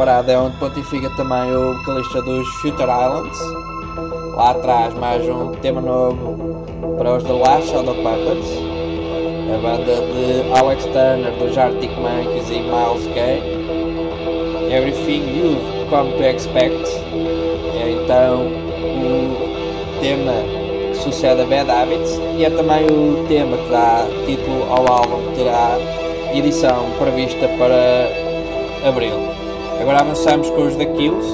reparado, é onde pontifica também o vocalista dos Future Islands. Lá atrás, mais um tema novo para os The Last Shadow Puppets, a banda de Alex Turner dos Arctic Monkeys e Miles Kay. Everything You've Come to Expect é então o tema que sucede a Bad Habits e é também o tema que dá título ao álbum terá edição prevista para abril. Agora avançamos com os The Kills,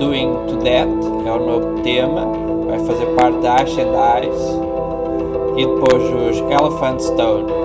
Doing to That, é o novo tema, vai fazer parte da Ash and Eyes e depois os Elephant Stone.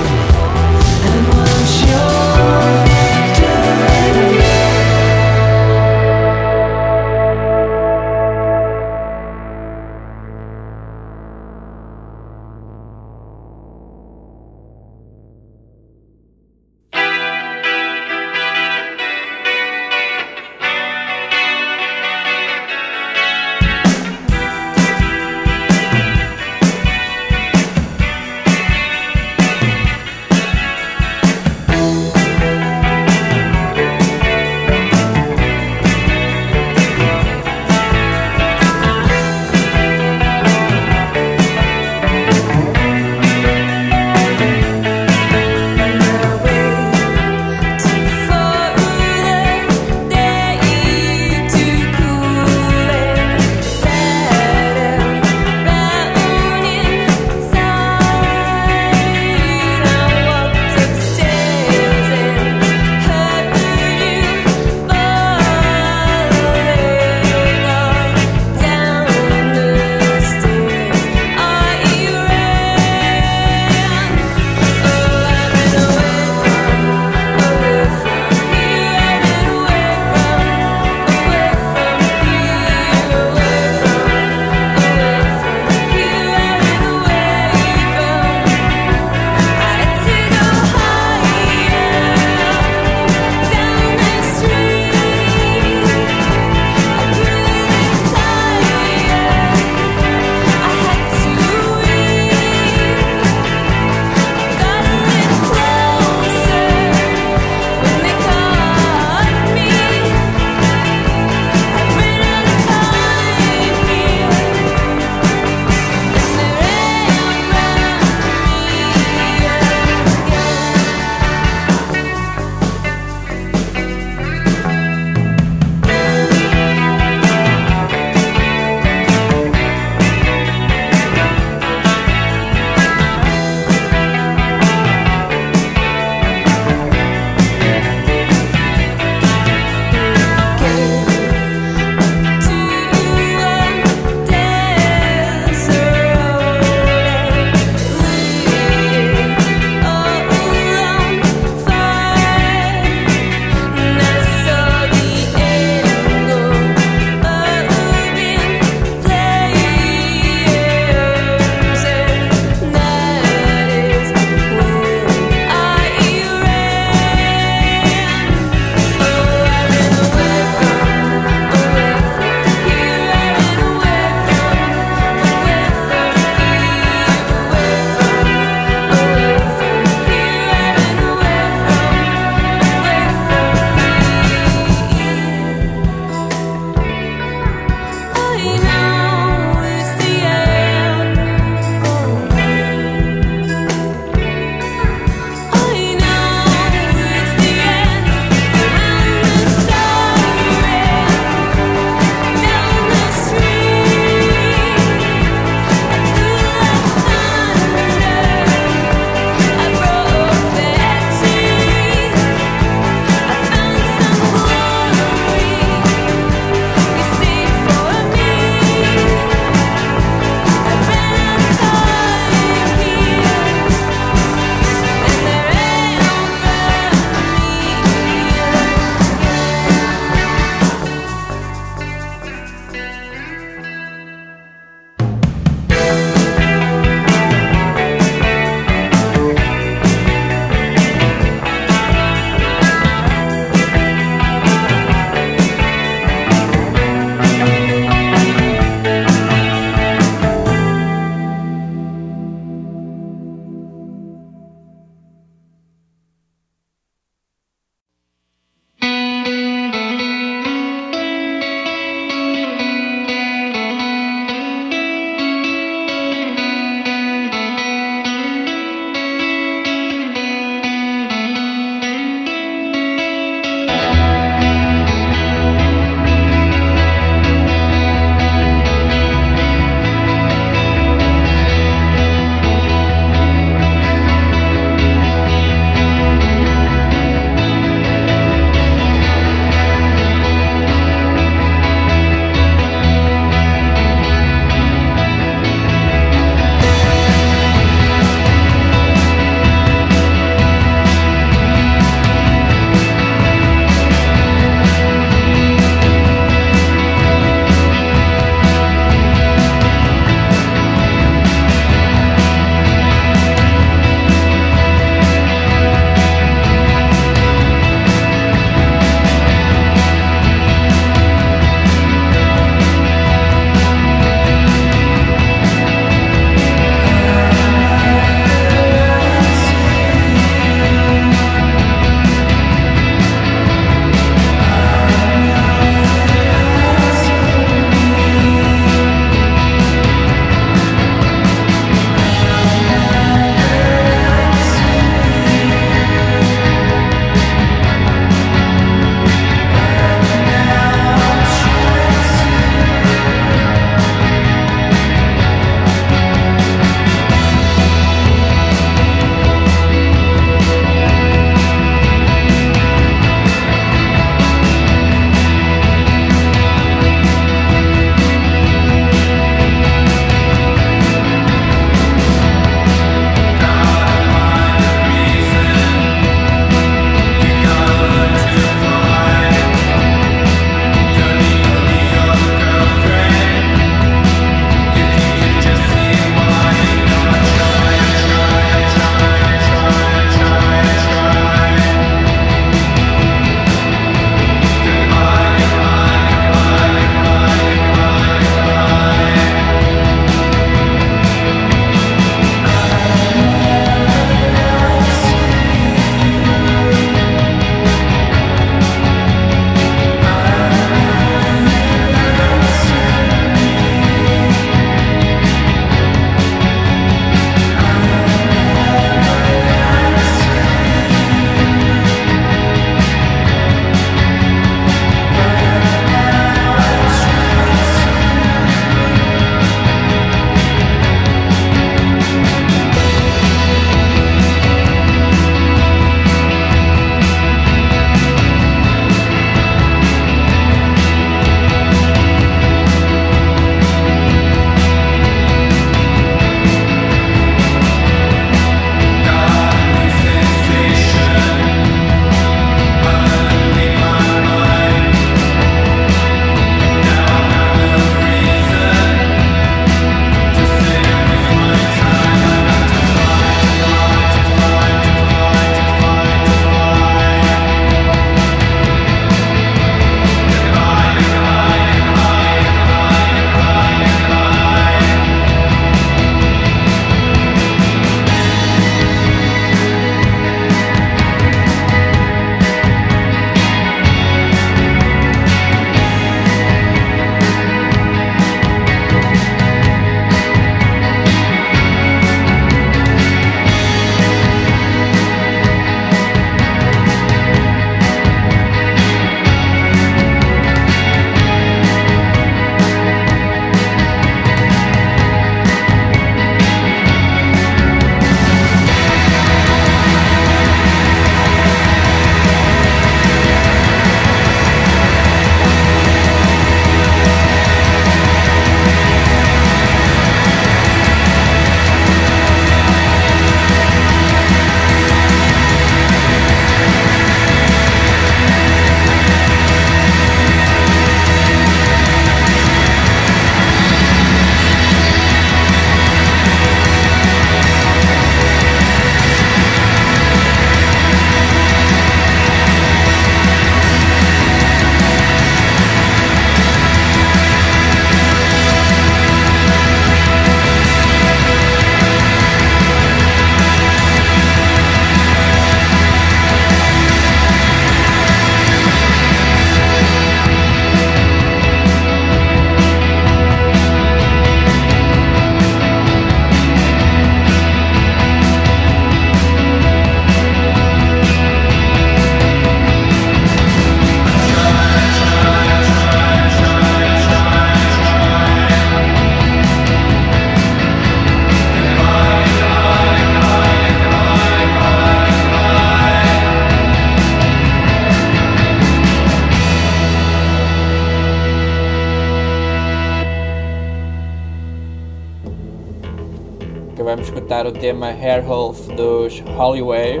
O tema Hairwolf dos Hollyway.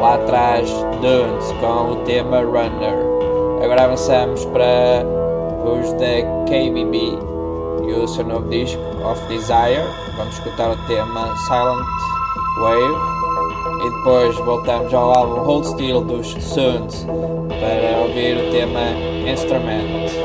Lá atrás Dunes com o tema Runner. Agora avançamos para os da KBB e o seu novo disco Of Desire. Vamos escutar o tema Silent Wave. E depois voltamos ao álbum Hold Still dos Suns para ouvir o tema Instrument.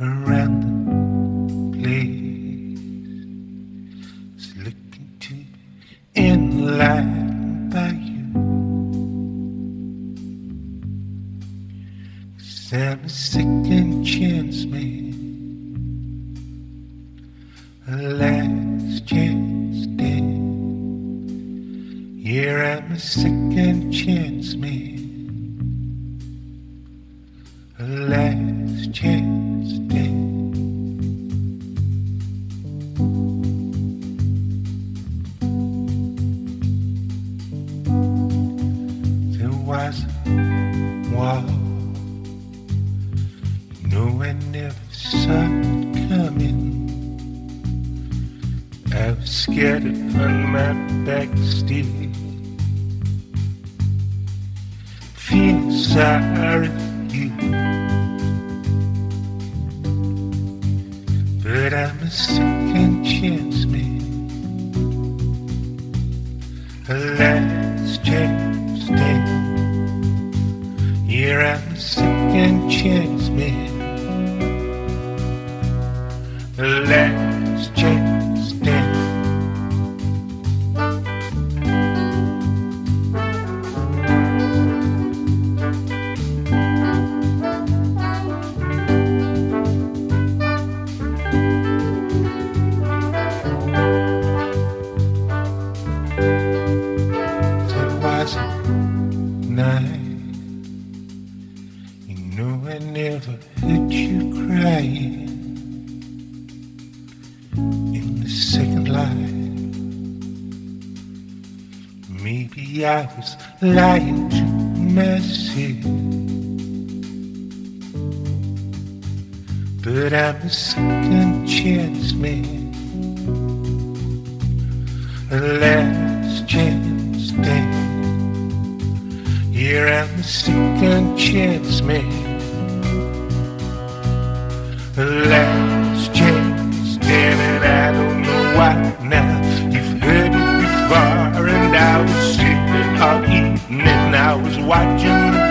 Around Know I never heard you crying in the second life. Maybe I was lying to myself. But I'm a second chance man. A last chance day. Here I'm a second chance man. Last chance and I don't know why now. You've heard it before and I was sitting all evening. I was watching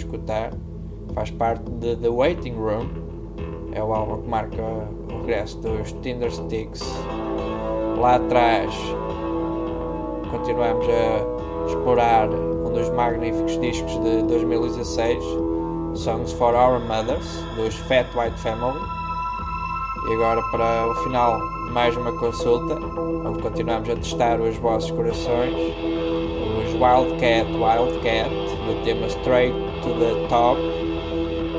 escutar. Faz parte de The Waiting Room, é o álbum que marca o regresso dos Tinder Sticks. Lá atrás continuamos a explorar um dos magníficos discos de 2016, Songs for Our Mothers, dos Fat White Family. E agora para o final mais uma consulta, onde continuamos a testar os vossos corações, os Wildcat Wildcat, do tema Straight to the Top,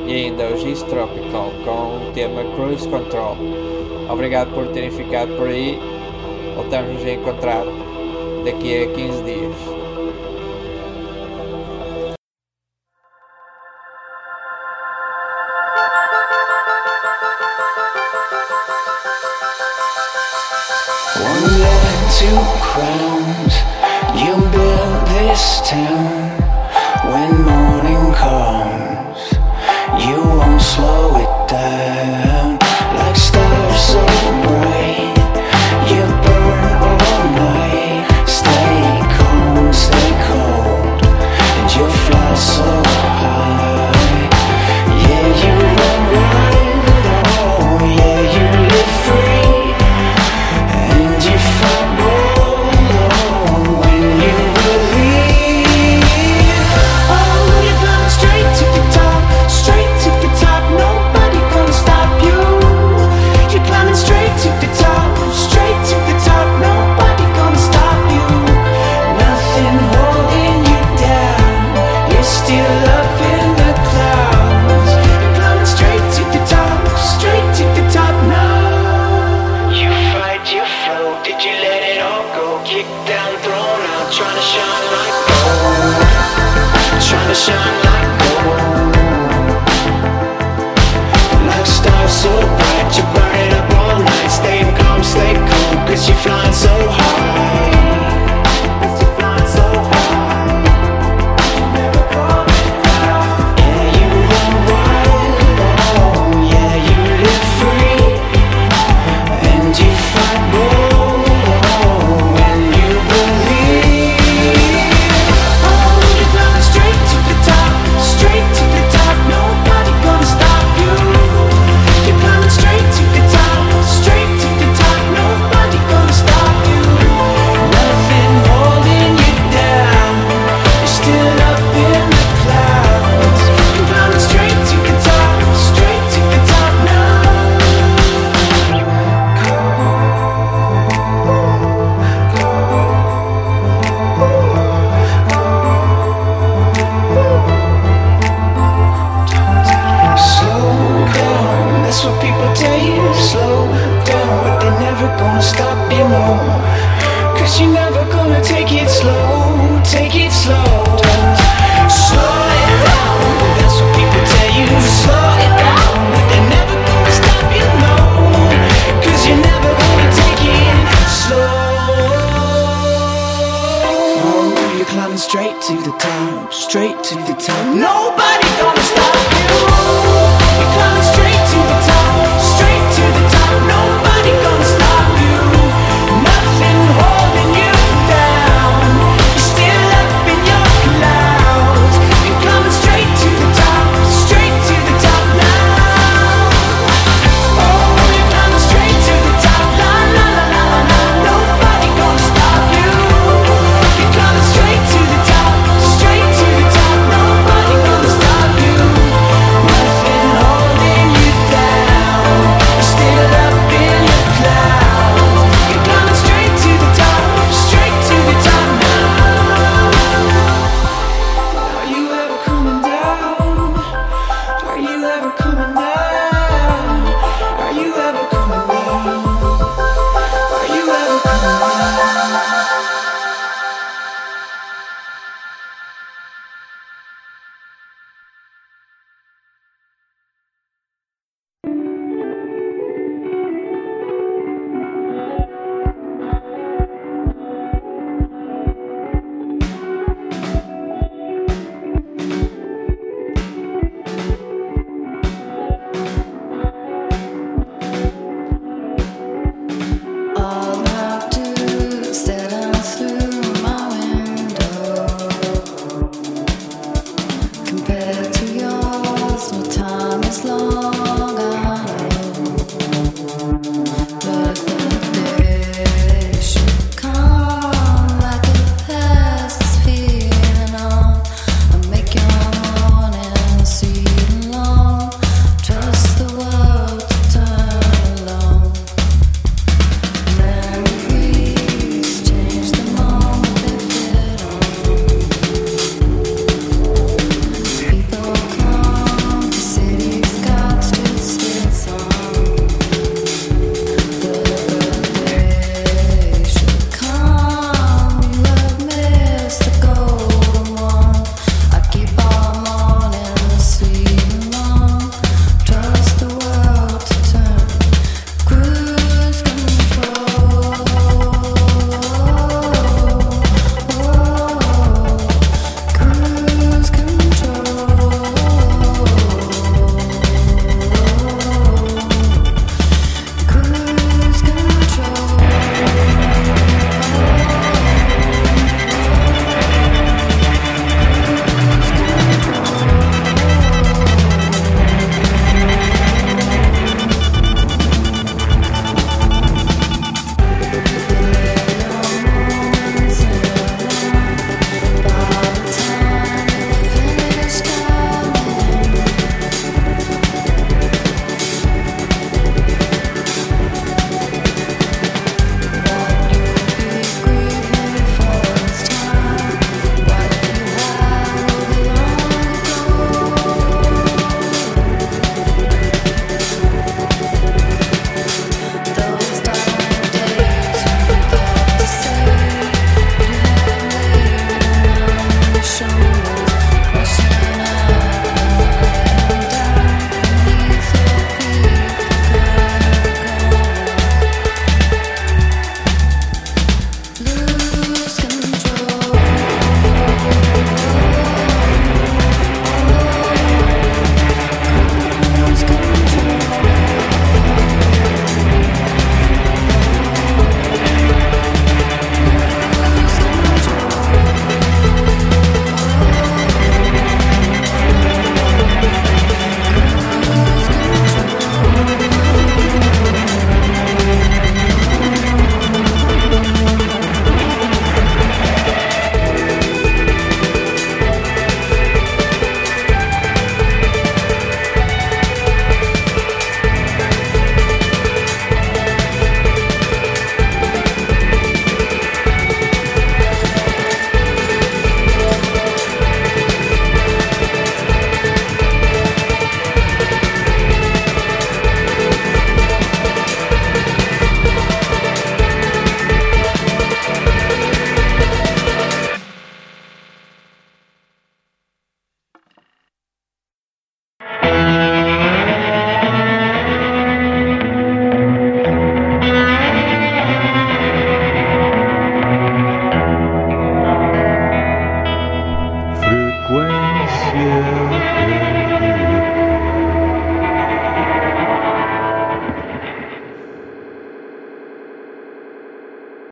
e ainda os East Tropical com o tema Cruise Control. Obrigado por terem ficado por aí, voltamos a encontrar daqui a 15 dias. the top, straight to the top. Nobody's gonna stop you. You're coming straight.